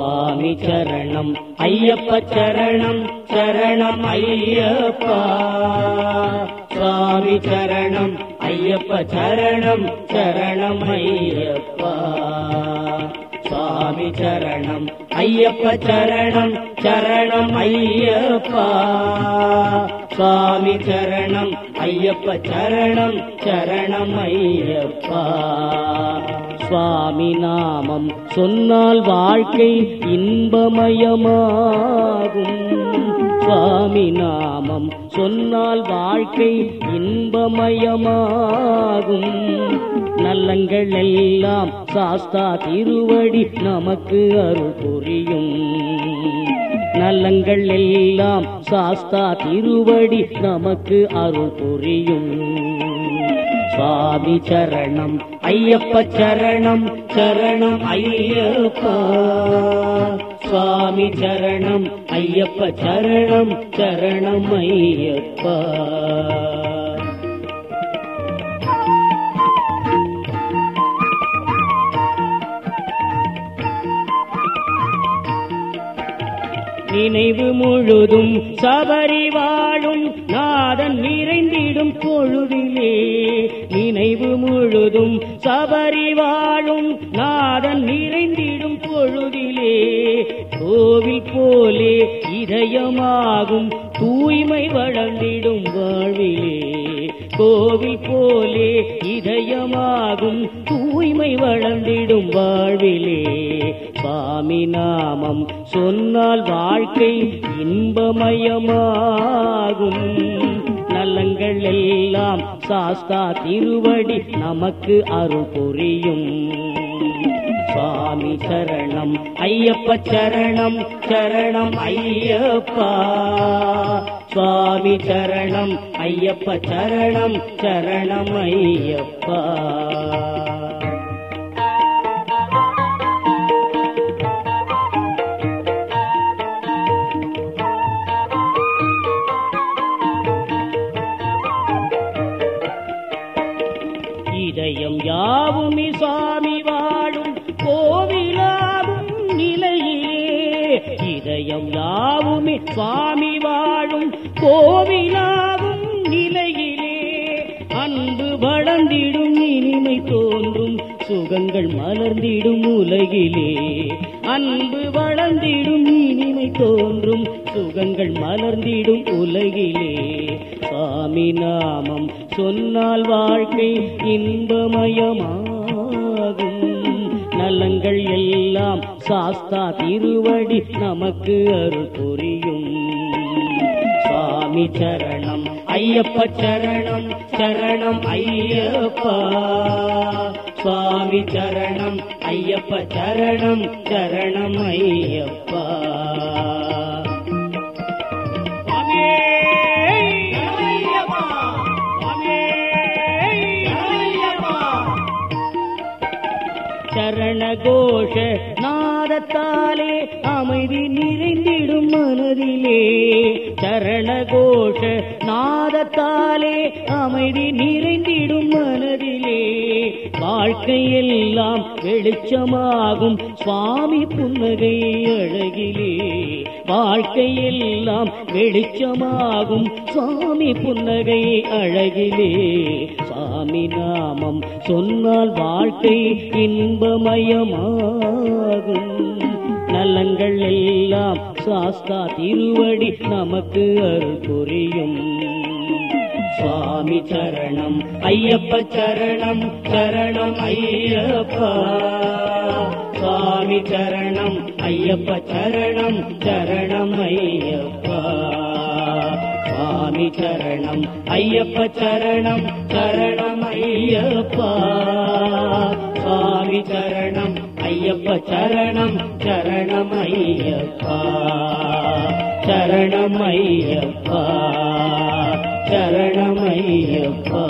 स्वामि चरणम् अय्यप्प चरणम् चरणम् चरणमय्यप्पा स्वामि चरणम् अय्यप्प चरणम् चरणमय्यप्प स्वामि चरणम् अय्यप्प चरणम् चरणमय्यप्पा स्वामि चरणम् अय्यप्प चरणम् चरणमय्यप्पा स्वामि नामम् சொன்னால் வாழ்க்கை இன்பமயமாகும். சுவாமி நாமம் சொன்னால் வாழ்க்கை இன்பமயமாகும். நல்லங்கள் எல்லாம் சாஸ்தா திருவடி நமக்கு அருள் புரியும். நல்லங்கள் எல்லாம் சாஸ்தா திருவடி நமக்கு அருள் புரியும். சுவாமி சரணம் ஐயப்ப சரணம் சரணம் ஐயப்பா. சுவாமி சரணம் ஐயப்ப சரணம் சரணம் ஐயப்பா. நினைவு முழுதும் சபரி வாழும் நாதன் நிறைந்திடும் பொழுதிலே. நினைவு முழுதும் சபரி வாழும் நாதன் நிறைந்திடும் பொழுதிலே. கோவில் போலே இதயமாகும் தூய்மை வளர்ந்திடும் வாழ்விலே. கோவில் போலே இதயமாகும் தூய்மை வளர்ந்திடும் வாழ்விலே. சுவாமி நாமம் சொன்னால் வாழ்க்கை இன்பமயமாகும். நலங்கள் எல்லாம் சாஸ்தா திருவடி நமக்கு அருள் புரியும். சுவாமி சரணம். ஐயப்ப சரணம் சரணம் ஐயப்பா. சுவாமி சரணம் ஐயப்ப சரணம் சரணம் ஐயப்பா. இதயம் யாவும் சுவாமி வாழும் கோவிலாகும் நிலையிலே இதயம் யாவுமே சுவாமி வாழும் கோவிலாகும் நிலையிலே. அன்பு வளர்ந்திடும் இனிமை தோன்றும் சுகங்கள் மலர்ந்திடும் உலகிலே. அன்பு வளர்ந்திடும் இனிமை தோன்றும் சுகங்கள் மலர்ந்திடும் உலகிலே. சுவாமி நாமம் சொன்னால் வாழ்க்கை இன்பமயமாகும். நலங்கள் எல்லாம் சாஸ்தா திருவடி நமக்கு அருள் புரியும். சுவாமி சரணம் ஐயப்ப சரணம் சரணம் ஐயப்பா. சுவாமி சரணம் ஐயப்ப சரணம் சரணம் ஐயப்பா. சரண கோஷ நாதத்தாலே அமைதி நிறைந்திடும் மனதிலே. சரண கோஷ நாதத்தாலே அமைதி நிறைந்திடும் மனதிலே. வாழ்க்கையெல்லாம் வெளிச்சமாகும் சுவாமி புன்னகை அழகிலே. வாழ்க்கையெல்லாம் வெளிச்சமாகும் சுவாமி புன்னகை அழகிலே. சுவாமி நாமம் சொன்னால் வாழ்க்கை இன்பமயமாகும். நலங்கள் எல்லாம் சாஸ்தா திருவடி நமக்கு அருள் புரியும். स्वामि चरणम् अय्यप्प। चरणम् चरणमय्यप्पा स्वामि चरणम् अय्यप्प। चरणम् चरणमय्यप्प स्वामि चरणम् अय्यप्पचरणम् चरणमय्यप्पा स्वामि चरणम् अय्यप्पचरणम् चरणमय्यप्पा चरणमय्यप्पा ஐயப்பா சரணம் ஐயப்பா